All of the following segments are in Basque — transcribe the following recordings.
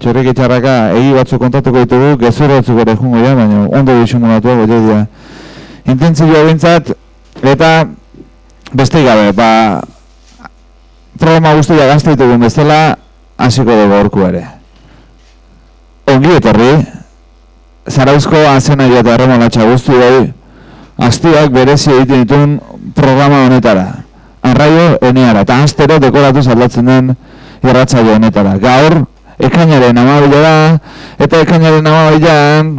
txorrik itxarraka egi batzuk kontatuko ditugu, gezur batzuk ere jungo ja, baina ondo disimulatu hau dira. Intentzioa bintzat, eta beste gabe, ba, programa guztia gazte ditugun bezala, hasiko dugu orku ere. Ongi etorri, Zarauzko azena eta erremolatxa guzti bai, Aztiak berezi egiten dituen programa honetara. Arraio eneara, eta astero dekoratu zaldatzen den irratzaio honetara. Gaur, ekainaren amabila da, eta ekainaren amabilan,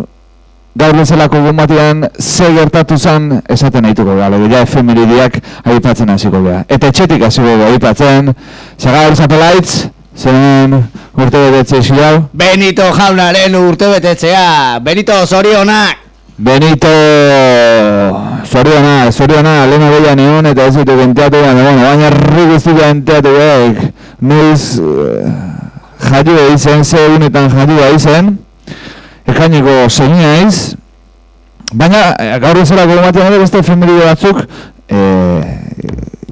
gaur bezalako gumbatian, ze gertatu zen esaten nahituko gara. Legia efemeridiak aipatzen hasiko gara. Eta etxetik hasiko gara aipatzen, zagar zapelaitz, zen urte betetze xilau. Benito jaunaren urte betetzea, Benito zorionak! Benito Zoriona, Zoriona, lehena behian egon eta ez dute benteatu bueno, baina herri guzti benteatu behar Noiz uh, jaio eizen, ze unetan jaio eizen Ekaineko zeinia eiz Baina, eh, gaur bezalako ematen beste efemeride batzuk eh,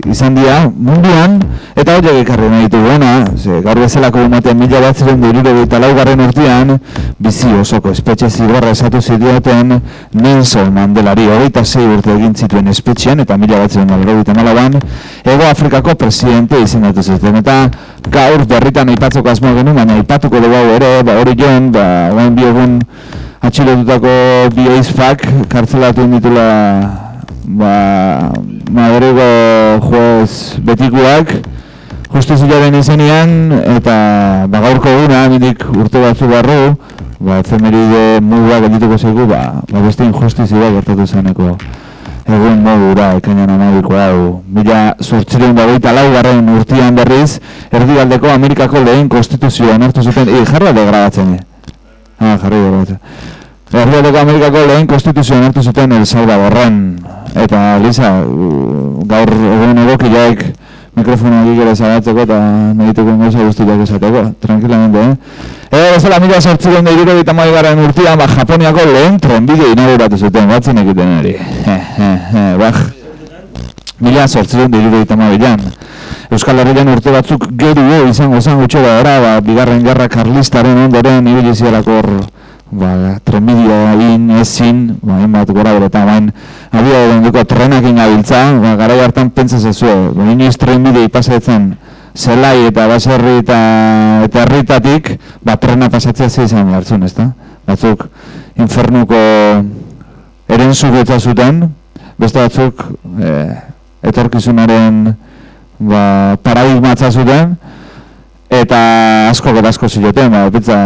izan dira munduan. Eta horiek ekarri nahi ditu gona ze, gaur bezalako ematen mila bat ziren dirure eta laugarren urtean bizi osoko espetxe zigorra esatu zidioten Nelson Mandelari. Hogeita zei urte egin zituen espetxean eta mila bat ziren malauan Ego Afrikako presidente izendatu zuten. Eta gaur berritan aipatzeko asmoa genuen baina aipatuko dugu ere ba, hori joan ba, oain biogun atxilotutako bi eizfak kartzelatu ditula ba, Madrigo juez betikuak justiziaren izenean eta ba, gaurko eguna minik urte batzu barru ba, efemeride mugua geldituko zeigu ba, ba beste injustizia gertatu zeneko egun modura ekainan amabiko hau. Mila sortzireun dagoita lau garren urtean berriz erdialdeko Amerikako lehen konstituzioa nartu zuten. E, jarra de grabatzen. Ah, jarri grabatzen. Erdialdeko Amerikako lehen konstituzioa nartu zuten El Salvadorren. Eta Lisa, gaur egun egokiak mikrofonoa gigera zabatzeko eta medituko gauza guztiak esateko, tranquilamente, eh? Ego, bezala mila sortziren da iruro garen ba, Japoniako lehen trenbide inauguratu zuten, batzen egiten eri. Ba, mila sortziren da iruro eta Euskal Herrian urte batzuk geru izango izango txoba era, ba, bigarren gerra karlistaren ondoren ibilizialako hor ba, trenbidea egin ezin, ba, bat gora bere eta bain abia edo duko trenak ingabiltza, ba, gara hartan pentsa zezue, ba, inoiz trenbidea ipasetzen zelai eta baserri eta eta herritatik, ba, trena pasatzea ze izan hartzun, ezta? Batzuk infernuko eren zuten, beste batzuk e, etorkizunaren ba, paradigmatza zuten, eta asko gara asko zioten, ba, bitza,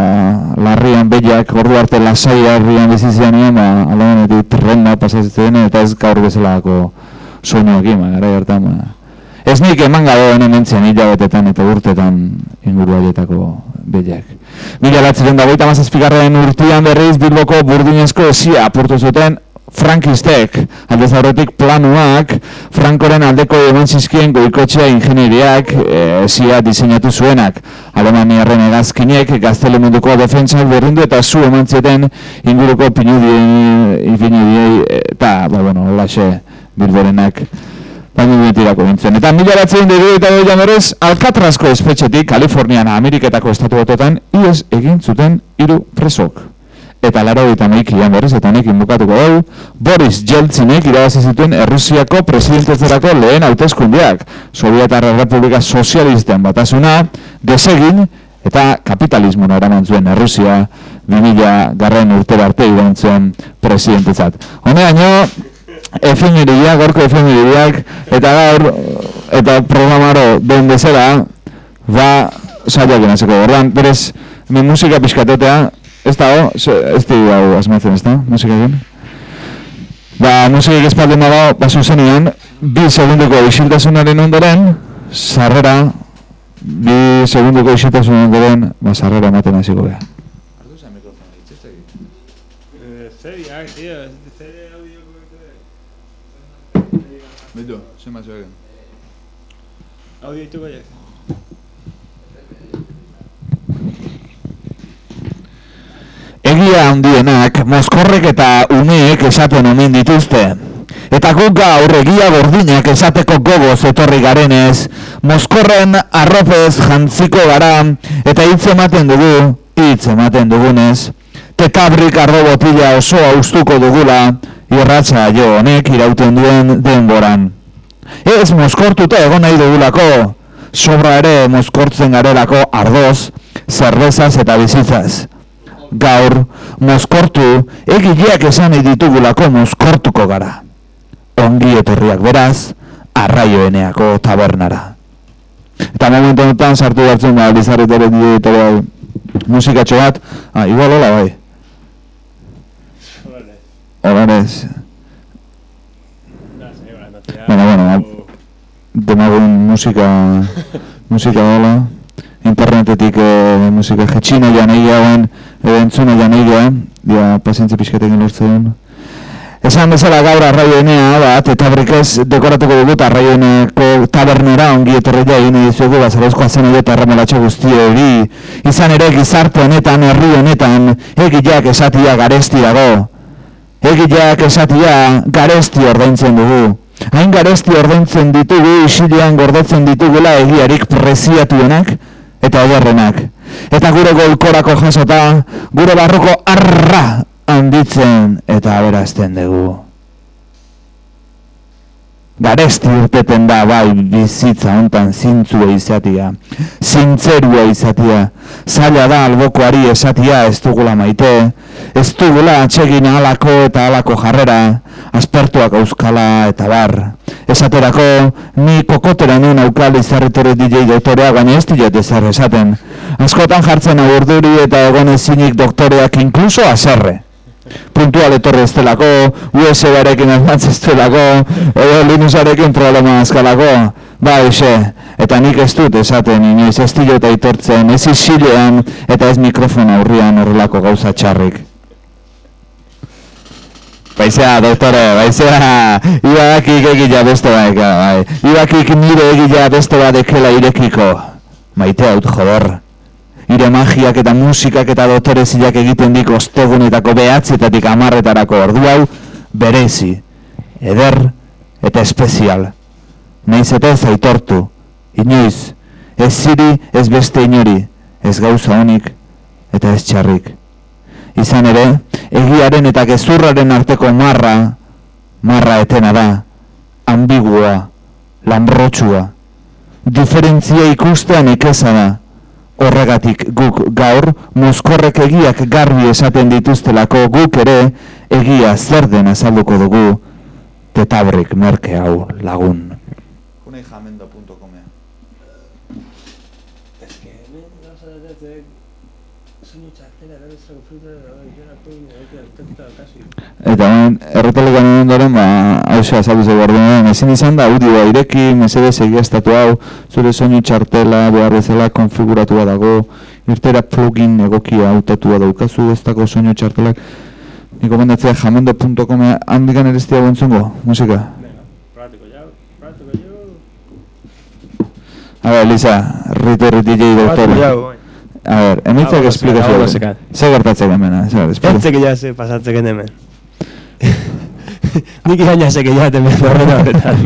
larrian behiak, ordu arte lasai harrian bizizian nien, ba, alabenetik trena pasatzen eta ez gaur bezalako soinuak ima, gara hartan, ba. Ez nik eman gabe honen entzien hilabetetan eta urtetan inguru haietako behiak. Mila latzeren dagoita mazazpigarren urtean berriz Bilboko burdinezko esia apurtu zuten frankistek, aldez aurretik planuak, frankoren aldeko eman zizkien goikotxea ingenieriak e, zia diseinatu zuenak. Alemaniarren egazkinek gaztele munduko defentsak berrindu eta zu eman zeten inguruko pinudiei eta, ba, bueno, laxe bilberenak baina duetirako bintzen. Eta mila batzen dugu eta dugu janorez, Alcatrazko espetxetik, Kalifornian, Ameriketako estatu batotan, ies egin zuten hiru presok eta laro eta maik ian berriz eta nik inbukatuko dugu, Boris Jeltzinek irabazi zituen Errusiako presidentezerako lehen hauteskundeak, Sovietar Republika Sozialisten batasuna, desegin eta kapitalismo eraman zuen Errusia 2000 garren urtera arte iran zuen presidentezat. Hone haino, efemeriak, gorko efemeriak, eta gaur, eta programaro den bezala, ba, saiak inazeko. Ordan, berez, mi musika pixkatotea, Ez da, oh, ez da, hau asmatzen, ez da, musika egin? Ba, musika egin dago, basu zenean, bi segunduko isiltasunaren ondoren, sarrera, bi segunduko isiltasunaren ondoren, ba, sarrera ematen hasiko beha. Ardu zen mikrofona, itzeste egin? Zeri, ah, tío, zeri audio Bitu, zen bat egin. Audio ditu gaiak. Egia handienak mozkorrek eta umeek esaten omen dituzte. Eta guk gaur egia gordinak esateko gogoz etorri garenez, mozkorren arropez jantziko gara eta hitz ematen dugu hitz ematen dugunez, tetabrik ardo botila osoa ustuko dugula, irratza jo honek irauten duen denboran. Ez mozkortuta egon nahi dugulako, sobra ere mozkortzen garelako ardoz, zerbezaz eta bizitzaz. Gaur, mozkortu, egileak esan ditugulako mozkortuko gara. Ongi etorriak beraz, arraioeneako tabernara. Eta momentu honetan sartu hartzen da Lizarretere dio musikatxo bat. Ah, igual hola bai. Hola ez. Bueno, bueno, demagun musika musika hola. Internetetik eh, musika jetxina ja nahi gauen, entzuna ja nahi gauen, dia pazientzi pixkatekin lortzen Esan bezala gaur arraioenea bat, eta brikez dekoratuko dugut arraioeneko tabernera ongi etorri da egin edizugu bazarezko azen edo eta erramelatxo guzti hori. Izan ere gizarte honetan, herri honetan, egileak esatia garesti dago. Egileak esatia garesti ordaintzen dugu. Hain garesti ordaintzen ditugu, isilean gordetzen ditugula egiarik preziatuenak eta ederrenak. Eta gure golkorako jasota, gure barroko arra handitzen eta aberazten dugu. Garesti urteten da bai bizitza hontan zintzua izatia, zintzerua izatia, zaila da albokoari esatia ez dugula maite, ez dugula atsegin alako eta alako jarrera, aspertuak euskala eta bar. Esaterako, ni kokotera nuen aukal izarritore DJ doktorea, baina ez diot ezer esaten. Askotan jartzen agurduri eta egon ezinik doktoreak inkluso aserre puntual etorri ez delako, USB-arekin almantz ez delako, edo Linuxarekin problema azkalako, ba, ise, eta nik ez dut esaten inoiz ez dilo eta itortzen, ez isilean eta ez mikrofona aurrian horrelako gauza txarrik. Baizea, doktore, baizea, ibakik egila beste baik, bai. Ibakik nire egila beste badekela irekiko. Maite haut, joder ire magiak eta musikak eta dotoreziak egiten dik ostegunetako behatzietatik amarretarako ordu hau berezi, eder eta espezial. Naiz eta ez aitortu, inoiz, ez ziri ez beste inori, ez gauza honik eta ez txarrik. Izan ere, egiaren eta gezurraren arteko marra, marra etena da, ambigua, lanbrotxua, diferentzia ikustean ikesa da, Horregatik guk gaur mozkorrek egiak garbi esaten dituztelako guk ere egia zer den azalduko dugu tetabrik merke hau lagun. Junei jamendo.com Ez que hemen gauza da soinu txartela da ez Eta hemen erretalekan ondoren ba hauxe azaldu ze guardian ezin izan da audioa ireki mesedez egiaztatu hau zure soinu txartela behar bezala konfiguratua dago irtera plugin egokia hautatua daukazu ez dago soinu txartelak Niko bendatzea jamendo.com handikan ere gontzungo, musika? A ver, Lisa, rito riti jai doktore. A ver, emitzak esplikazio. Zer gertatzek hemen, zer Entzek ja ze pasatzek hemen. Nik ikan jasek jaten behar horreta horretan.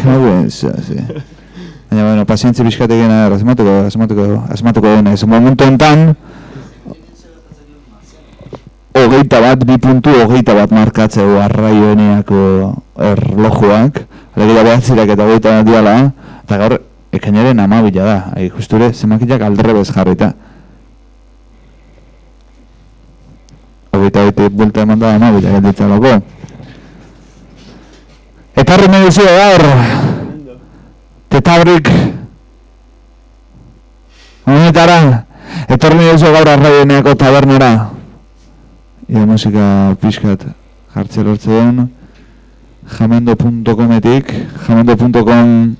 Kago eso, sí. Baina, bueno, pazientzi bizkate gena, asmatuko, asmatuko, asmatuko dena. Ez momentu enten, hogeita bat, bi puntu hogeita bat markatzeu arraioeneako erlojuak. Alegira behatzirak eta hogeita bat diala, eta gaur, ekainaren amabila da. Ai, justure, zemakiak aldrebez jarrita. Hogeita bete bulta eman da amabila, gelditzen loko. Ekarri medizu gaur. Tetabrik. Honetara. Etorri medizu gaur arraieneako tabernera. Ia musika pixkat jartze lortzen. Jamendo.cometik. Jamendo.com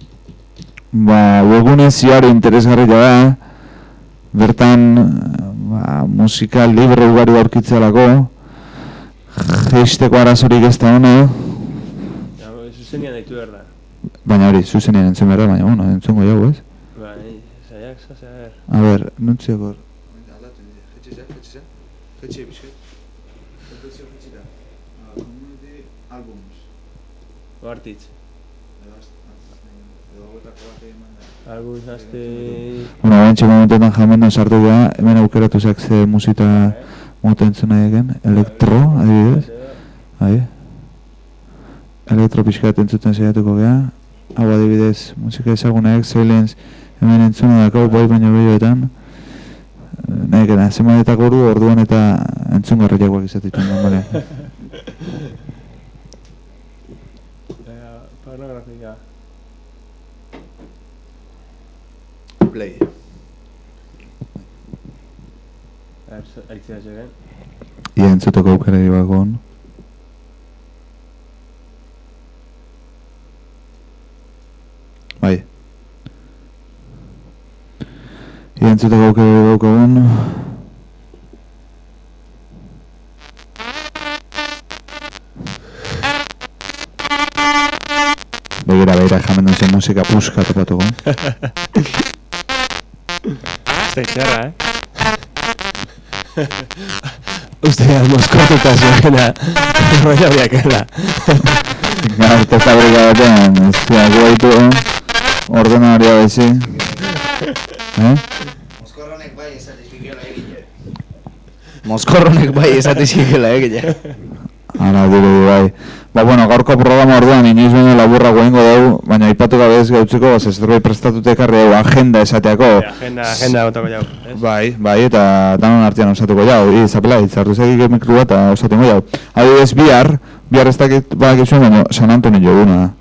ba, webune ziare interesgarri da. Bertan ba, musika libre ugari aurkitzelako. Geisteko arazorik ez da hona zuzenian daitu behar da. Baina hori, zuzenian entzun behar da, baina bueno, entzungo jau, ez? Bai, zaiak, zazea, ber. A ber, nuntziak hor. Oartitz. Algu izazte... Bueno, bantxe momentetan jamendan sartu gara, hemen aukeratu zeak ze musika mota entzuna egen, elektro, adibidez, bai. Elektro pixkat entzuten saiatuko gara, hau adibidez, musika ezagunak, Silence, hemen entzuna dako, bai baino behioetan, nahi gara, zemanetak orduan eta entzun garriagoak izatitun, bale. play. Ilyen entzutuko aukera ere bagon. Bai. Ilyen entzutuko aukera ere bagon. Begira, begira, jamen duzen musika puska topatuko. Este txarra, eh? Uste gara moskortuta zuena. Roila biakela. Gaur testa brega batean, ez da, guaitu, ordenaria bezi. Eh? Moskorronek bai esatizkikela egile. Moskorronek bai esatizkikela egile. Ara, dire, bai. Ba, bueno, gaurko programa orduan inoiz baino laburra goengo dugu, baina aipatu gabe ez gautzeko, ba, zerbait prestatute ekarri dugu agenda esateako. Agenda, agenda botako jau. ez? Bai, bai, eta danon artean osatuko jau, i, zapela, itzartu zegik mikro bat, osatengo jau. Adibidez, bihar, bihar ez dakit badakizuen, baina San Antonio joguna da.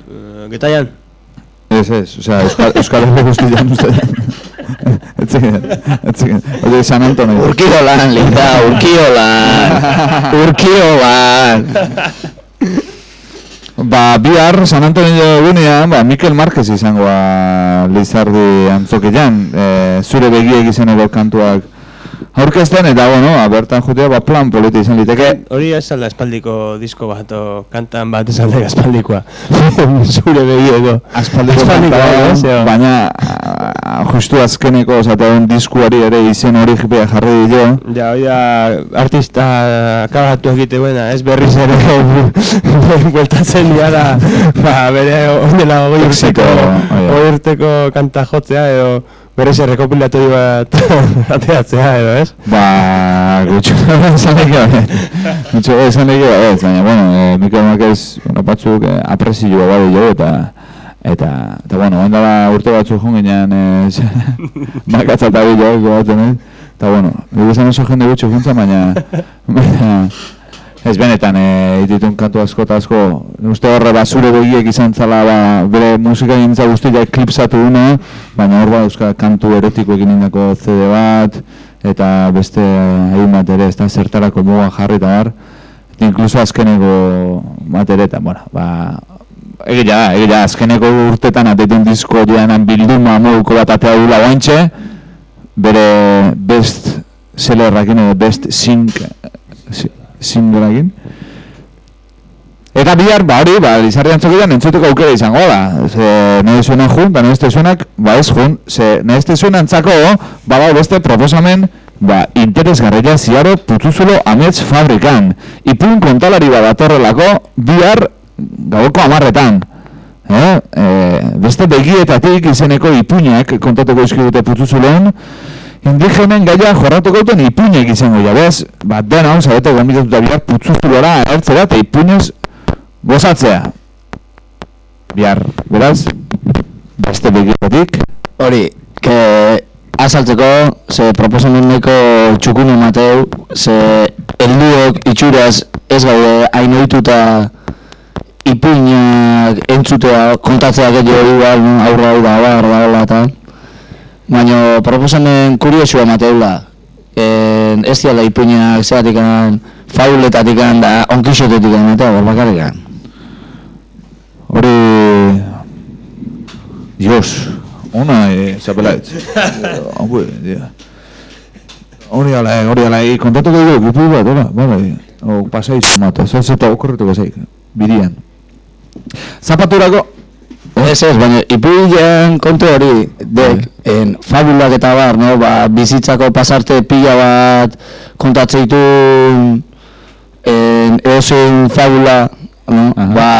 Eh, Getaian? Ez, ez, osea, Euskal, Euskal Herri guztian uste. Etzigen, etzigen. Oye, San Antonio. Urkiolan, linda, urkiolan. Urkiolan. Ba, bihar San Antonio egunean, ba, Mikel Marquez izango ba, Lizardi antzokian, e, zure begiek izeneko kantuak aurkezten, eta, bueno, ba, bertan jutea, ba, plan politi izan liteke. Hori ez alda espaldiko disko bat, o kantan bat ez alda espaldikoa. Zure Aspaldikoa, kanta, ez, eo. baina a, justu azkeneko, ozatean diskuari ere izen hori jipea jarri dio. Ja, hori da, artista akabatu egite buena, ez berriz ere bueltatzen diara, ba, bere ondela hogei urteko kanta jotzea, edo berez errekopilatorio bat ateatzea, edo, ez? Ba, gutxu esan lege bat. Gutxu esan lege bat, baina, bueno, e, Mikel Marquez, bueno, batzuk e, aprezioa badu jo, eta eta, eta bueno, ondala urte batzuk joan ginean, e, gobatzen, ez? Eta, bueno, dugu zen oso jende gutxu juntza, baina, baina, ez benetan, e, ditun kantu asko eta asko, uste horre, ba, zure begiek izan zala, ba, bere musika gintza guztia eklipsatu duna, baina hor ba, euskal kantu erotiko egin indako CD bat, eta beste hain bat ere, ez da, zertarako muga jarri eta bar, inkluso azkeneko bat ere, eta, bueno, ba, egia da, egia da, azkeneko urtetan ateten disko jeanan bilduma moduko bat atea dula guantxe, bere best sellerrakin edo best sing, si- singleakin. Eta bihar, ba hori, ba, Lizarri antzokidan entzuteko aukera izango da. Ze, nahi zuenan jun, eta nahi zuenak, ba ez jun. Ze, nahi zuen antzako, ba ba beste proposamen, ba, interesgarria ziaro putzuzulo amets fabrikan. Ipun kontalari bat datorrelako, bihar gaueko amarretan. Eh? E, beste begietatik izeneko ipuinak kontatuko izkibute putzuzuloan, indigenen gaia jorratuko duten ipuinek izango jabez, ba, dena hon, zabete gombitatuta bihar putzuzulora ertzera eta ipuinez gozatzea. Bihar, beraz, beste begietatik, Hori, ke azaltzeko, ze proposameneko txukun emateu, ze helduok itxuraz ez gaude hain ohituta ipuinak entzutea, kontatzea gehiago no? aurra hau da, bar, da, hola, eta baina proposamen kuriosua emateula. En, ez diala ipuinak zeatik fauletatik da onkixotetik ematea, hor bakarrik. hori... Dios, ona e, zapelaitz. Hau, dia. Hori ala, hori ala, e, kontatuko dugu, gipu bat, hola, bale, o, pasaiz, mata, zaz eta okorretuko zaik, bidian. Zapaturako, Ez ez, baina ipuilean kontu hori, dek, en, fabulak eta bar, no? ba, bizitzako pasarte pila bat kontatzen ditun en, edozein fabula no? Aha. ba,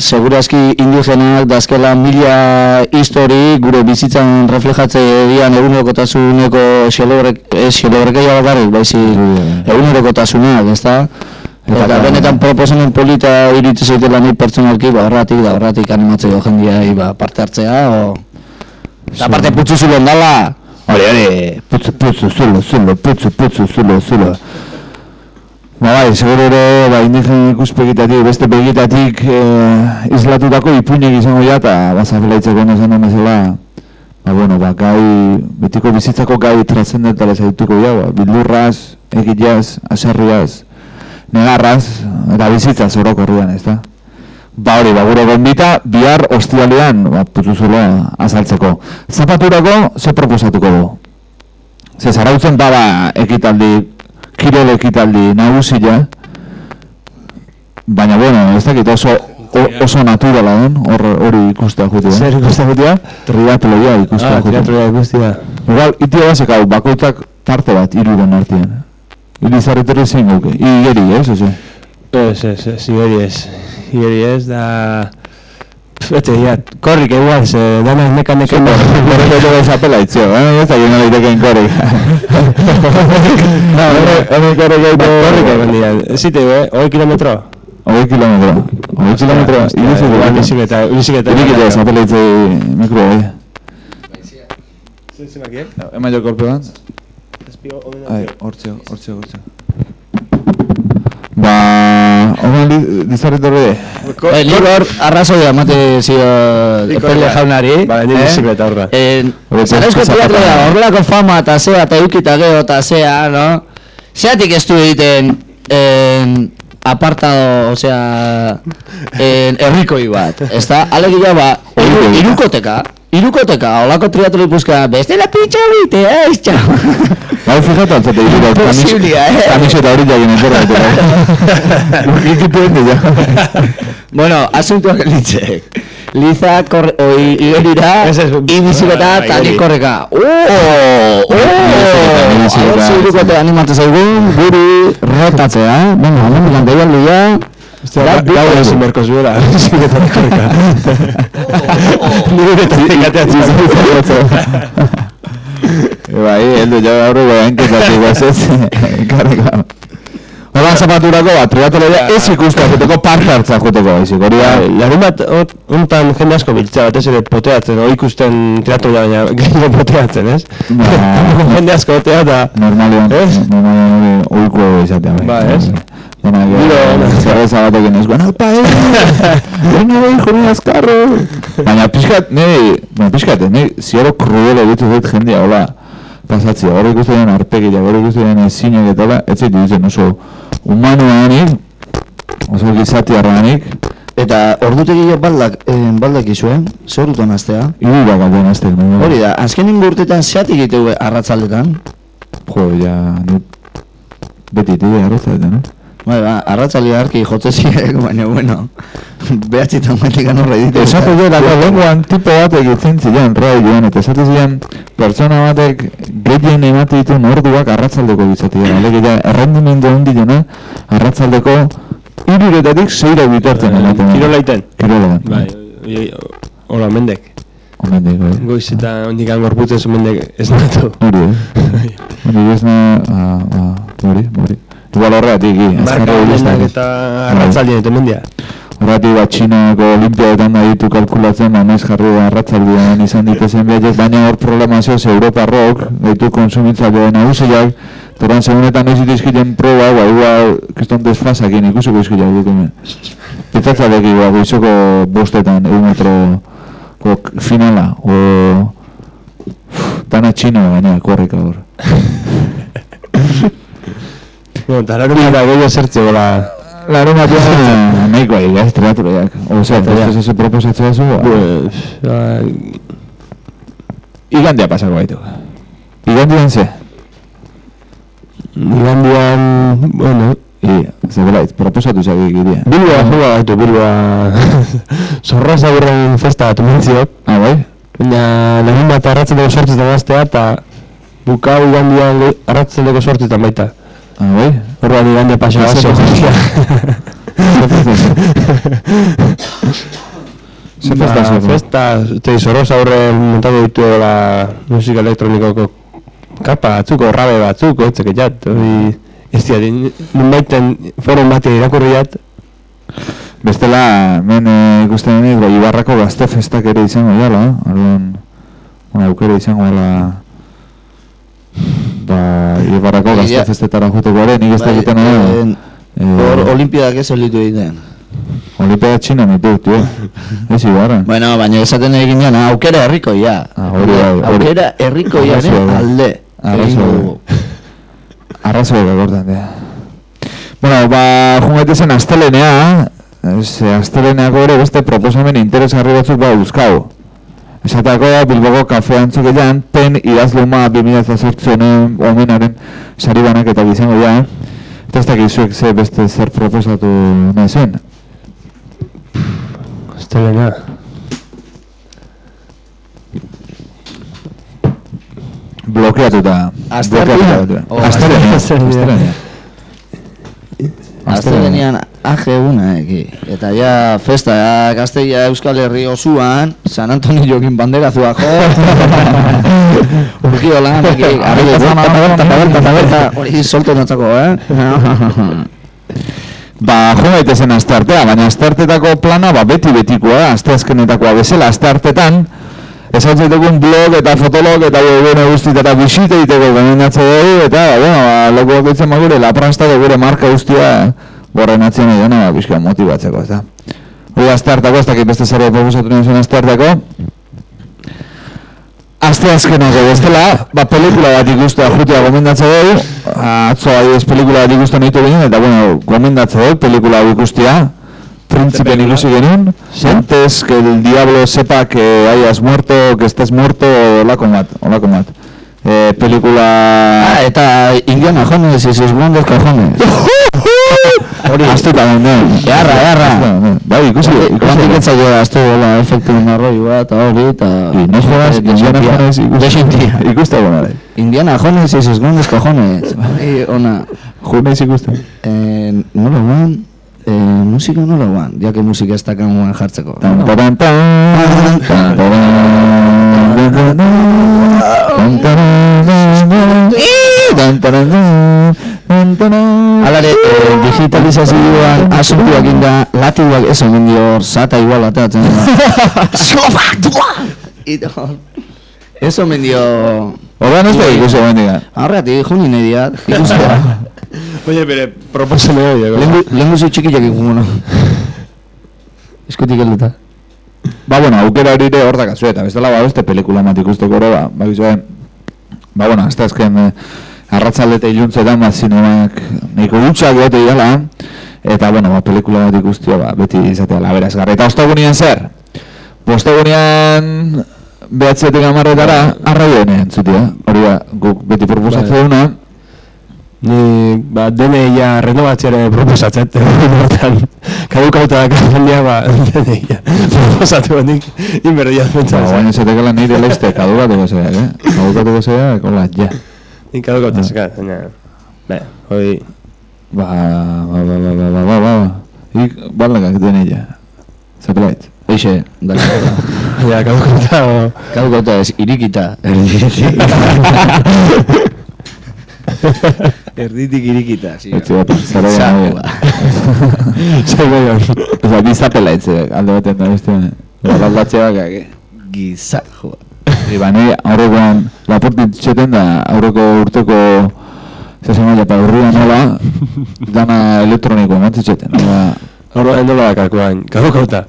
segurazki indigenak dazkela mila histori gure bizitzan reflejatze dian egunerokotasuneko xelobrek, ez xelobrekeia bakarrik, baizik egunerokotasunak, ezta? Eta Eta- benetan proposamen polita iritsi zaitela ni pertsonalki, ba, horratik da, horratik animatzeko jendiai ba, parte hartzea, o... Eta parte putzu zulo ondala! Hori, hori, putzu, putzu, zulo, zulo, putzu, putzu, zulo, zulo. Ba bai, seguro ere, ba, indigen ikuspegitatik, beste begitatik eh, islatutako ipuinek izango ja, eta bazapelaitzeko nesan den bezala, ba, bueno, ba, gai, betiko bizitzako gai trascendentala zaituko ja, ba, bildurraz, egiteaz, aserriaz, negarraz, eta bizitzaz orokorrian, ez da? Ba hori, ba, gure gonbita, bihar ostialean, ba, putzuzuloa azaltzeko. Zapaturako, ze proposatuko du? Ze zarautzen bada ekitaldi, kirol ekitaldi nagusia, baina bueno, ez dakit oso, o- oso naturala den, hor hori ikustea jutu, eh? Zer ikusten gutia? Triatloia ikustea Ah, jutu. teatroa ikustia. Igual, itia basek hau, bakoitzak parte bat, iruren artean. Ilizarretorri zein gauke, igeri, ez, oze? Ez, ez, ez, igeri ez. Igeri ez, da... Bete, ja, korrik egual, ze dana neka neka Horrek edo bezapela itzio, eh? Ez da gino daiteken korrik. Hemen korrik egite... Korrik egon dira, zite, eh, hoi kilometro? Hogei kilometro. Hogei kilometro. Irizu Igual biziketa, biziketa. Irikite zapela itzei mikro, eh? Zenbakiek? Eman jo korpe bat? Ai, hortzio, hortzio, hortzio. Ba, homen dizarretorre de. Eh, nik hor arrazoia emate zio Pele jaunari. Ba, ni bizikleta horra. Eh, Hori, Zarezko zapata. triatloa, horrelako fama eta zea eta eukita gero eta zea, no? Zeatik ez du egiten en, apartado, osea, en, herrikoi bat, ezta? Alegia ba, iru, Ohiko egita. Irukoteka, holako triatlo ipuzka, bestela pitxa bite, ez, txau. Bai, fijatu altzate dira. Imposiblea, eh? Kamiseta hori jakin etera. Urkiki puente ja. bueno, asuntoak litzek. Liza korre, oi, igerira, ibiziketa eta nik korreka. Oh, oh, zirukote animatu zaigun, guri rotatzea, venga, hemen digan deialdia. Da, gaur ezin berko zuela, biziketa korrika. Nire betatik ateatzen. Bai, heldu jo gaur goenketatik gozez. Karrika. Hola zapaturako bat, triatloia ez ikustea juteko parte hartza juteko baizik, hori da. Larun bat, hor- hontan jende asko biltzea, batez ere poteatzen, hori ikusten triatoia baina gehiago poteatzen, ez? Ba. jende asko potea eta... Normalean, normalean hori ohiko izatea bai. Ba, ez? Dena gero, zerreza batekin ez guen, alpa, eh! Venga, bai, joni azkarro! Baina pixkat, nahi, baina pixkat, nahi, ziaro krudelo ditu zait jendea, hola, pasatzea, hori ikusten den arpegia, hori ikusten den ezinak eta hola, ez zaitu ditzen oso humanoanik, oso gizatiarranik, Eta ordutegi baldak, eh, baldak izuen, zer dutan astea? irurak aldean aztek, no? Hori da, azkenengo urtetan zeatik egiteu arratzaldetan? Jo, ja, beti tide arrozaletan, no? Bai, ba, arratzalde harki jotze ziek, baina, bueno, behatzitan matikan horre ditu. Esatu dut, ako lenguan tipo batek itzen ziren, rai joan, eta esatu ziren, pertsona batek gehien emate dituen orduak arratzaldeko bizatik. Alegia, errendimendu handi jona, arratzaldeko iruretatik zeira bitartzen ematen. Kirolaiten. Kiroletan. Bai, oi- hola, mendek. Omendik, bai. Goiz eta ondik angorputzen zu mendek ez natu. Hori, eh? Hori, ez na, ah, ah, hori, hori. I, Barka azkarra mendak iristak. eta arratzaldien eta mendia. Horregatik bat Txinako olimpiadetan da ditu kalkulatzen, ba, noiz jarri da arratzaldean izan ditezen behaiek, baina hor problema zeo, ze Europa rock, gaitu konsumitzaile nagusiak, Toran segunetan noiz itizkiten proba, ba, igual, kriston desfasakin ikusiko izkila ditume. Pitzatzalek igual, goizoko bostetan, egun metro ko finala, o... Dana txino gaina, korrika hor. Bueno, eta larun gehiago zertze gola. Laro batean, nahikoa egia, ez triatuloiak. Osea, prozesu proposatzea zu, ba, igandea pasako baitu. Igandean ze? Igandian, bueno, I, zebelait, proposatu zaki giria. Bilboa juga gaitu, Bilboa Zorra zaburren festa bat mentziok Ah, bai? Baina larun bat arratzendeko sortzetan gaztea eta Bukau igandian ge- arratzendeko sortzetan baita bai? Zer gazio proposatu? jostia Ze festa zeko? festa, te zorroz aurre montatu dituela musika elektronikoko kapa batzuk, rabe batzuk, otzek jat, hori... Ez dira, nunbaiten forum batean irakurri jat, Bestela, hemen eh, ikusten dut, ba, Ibarrako gazte festak ere izango dela, orduan, bueno, aukera izango dela, ba, Ibarrako gazte Ja. festetara joteko ere, nik ez Bai, dakiten en- eh, Hor olimpiadak ez elitu egiten. Olimpia txina nitu, tio. Ez Ibarra. Bueno, baina esaten egin jana, aukera herrikoia. Ah, hori bai. Aukera herrikoiaren bai. alde. Arrazoi egingo bai. dugu. Arrazoik akortan, dira. Bueno, ba, jungaite zen astelenea, ez, asteleneako ere beste proposamen interesgarri batzuk ba euskau. Esatako Bilboko kafe antzuk egan, pen idazluma 2008 omenaren sari banak eta bizango ja. Eta ez dakizuek ze beste zer proposatu nahi zuen. Estelena. Blokeatuta. Asteartea? blokeatuta. Oh, Astelenia. Astelenean age eguna eki. Eta ja festa ja, gazteia Euskal Herri osuan, San Antonio jokin banderazua jo. Urkio lan, eki, arri berta, berta, berta, berta, hori solto natzako, eh? Ba, jo daitezen asteartea, baina asteartetako plana ba, beti betikoa da, asteazkenetakoa bezala, asteartetan, esan zaitegun blog eta fotolog eta webgune guztietara bisite egiteko gomendatze dugu, eta, ba, bueno, ba, loko bakoitzen ba, gure laprastako gure marka guztia gorrenatzen nahi dena, ba, pixka motibatzeko, ez da. Hori asteartako, ez dakit beste zerbait proposatu nahi zuen asteartako, Asteazkenako bestela, ba, pelikula bat ikustea jutea gomendatze dugu, atzo adibidez pelikula bat ikusten ditu ginen, eta bueno, gomendatze dugu pelikula hau ikustea, Príncipe ikusi genuen, antes que el diablo sepa que hayas muerto, que estés muerto, olako bat, olako bat. Eh, pelikula... Ah, eta Indiana Jones y sus grandes cojones. Hori astuta geunden. Jarra, jarra. Bai, ikusi, ikusi. Kuantik etzaio astu dela efektu narroi bat, hori, eta... Y no jodas, Indiana Jones ikusten. Ikusten gona, bai. Indiana Jones y sus grandes cojones. Ona. Junez ikusten. Eh, nola guan? Eh, musika nola guan? Que musika ez dakan guan jartzeko. Alare, eh, digitalizazioan asuntuak inda, latiuak ez omen dio zata igual atatzen da. Ito, ez omen dio... Ordan ez da ikusi gomendikan. Horregatik, juni nahi diat, ikustea. Oye, bere, proposame hori, Lengu- Lenguzu txikiak ikuguno. Eskutik helduta. Ba, bueno, aukera hori ere hor dakazu eta bestela ba beste pelikula bat ikusteko ere, ba, ba, gizue, ba, bueno, hasta azken eh, arratzalde eta iluntzetan, ba, zinemak nahiko dutxak gote dira, eta, bueno, ba, pelikula bat ikustia, ba, beti izatea laberazgarri. Eta ostegunean zer? Ostegunean behatzetik amarretara arraioen entzutia, hori da, guk beti proposatzen Bai. duguna, Ni, ba, dene ja renovatziare proposatzen, hortan, kadukauta da jendia, ba, dene ja proposatu nik, inberdia ba, pentsa, guain esatekela nire leizte kadukatuko zeak, eh? Kadukatuko zeak, hola, ja. nik kadukauta zeka, baina, ba, hori, Ba, ba, ba, ba, ba, ba, ba, ba, Ik, balakak den ella. Zerbait. Eixe, daka. ja, kadukauta, o, Kaukauta ez, irikita. Erditik irikita. Etxe bat, zara Zakua. zer goion. Osa, bi zapela etxe, alde baten da beste hone. Baldatxe bakak, eh? Gizakua. E, ba, nahi aurrekoan lapurtin txeten da aurreko urteko Zer ja, pa urria nola, dana elektroniko mantzitxeten. Horro, endola da kakuan, kadukauta.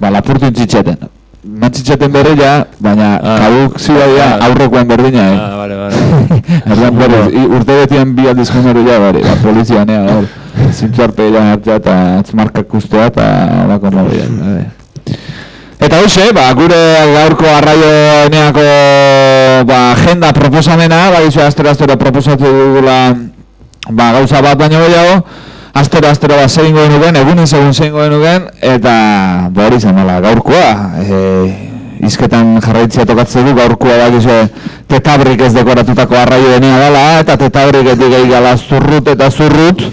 Ba, lapurtin txitxeten. Mantzitxeten berre ja, baina Ah. kaduk zioa ja Ah. aurrekoan berdina, eh? Ah, bale, bale. Erdan berez, i- urte betian bi aldiz jomeru ja, bari, ba, polizia nea, hor, zintxarpe ja hartzea eta atzmarkak ustea eta horako mobiak, bari. Eta hoxe, ba, gure gaurko arraioeneako ba, agenda proposamena, ba, gizu astero astero proposatu dugula ba, gauza bat baino gehiago, astero astero ba, zein goen nuken, egunen segun zein goen eta ba, hori zen, nola, gaurkoa, e, izketan jarraitzea tokatzen du, gaurkoa da gizu tetabrik ez dekoratutako arraioenea dela, eta tetabrik ez digei gala zurrut eta zurrut,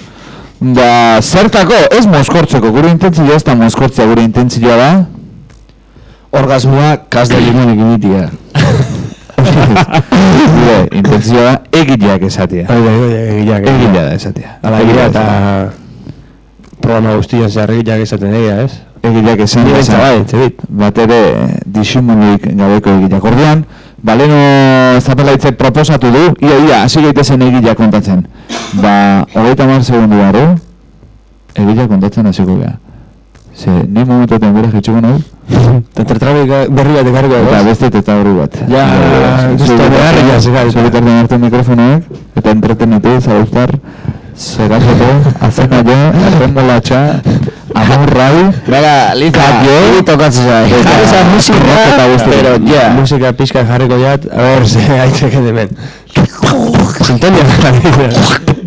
Ba, zertako, ez moskortzeko, gure intentzioa ez da moskortzea, gure intentzioa da. Orgasmoa kas de limonik initia. gure intentzioa egileak esatea. Hori da, egileak. Egilea da esatea. Ala egia eta programa guztian zehar egileak esaten egia, ez? Egileak esan esan- bai, bat ere disimuluik gabeko egileak. Orduan, baleno zapelaitzek proposatu du, ia, ia, hasi gaitezen egileak kontatzen. Ba, hogeita mar segundu baro, egileak kontatzen hasiko gara. Ze, ni momentu eta bera jitsuko nahu, Eta tertrabik berri bat ekarriko eta dago. beste eta hori bat. Ja, justo beharri ja, zegar. Zubitarten hartu mikrofonoak, eta entretenitu, zauztar, zeratzeko, azena jo, errendolatxa, amurrai, Bega, Liza, Kaio. hiri tokatzen zai. Eta- Jarri zan musika, eta guzti. pero ja. Musika pixka jarriko jat, a ber, ze haitzek. Sintonia jarri.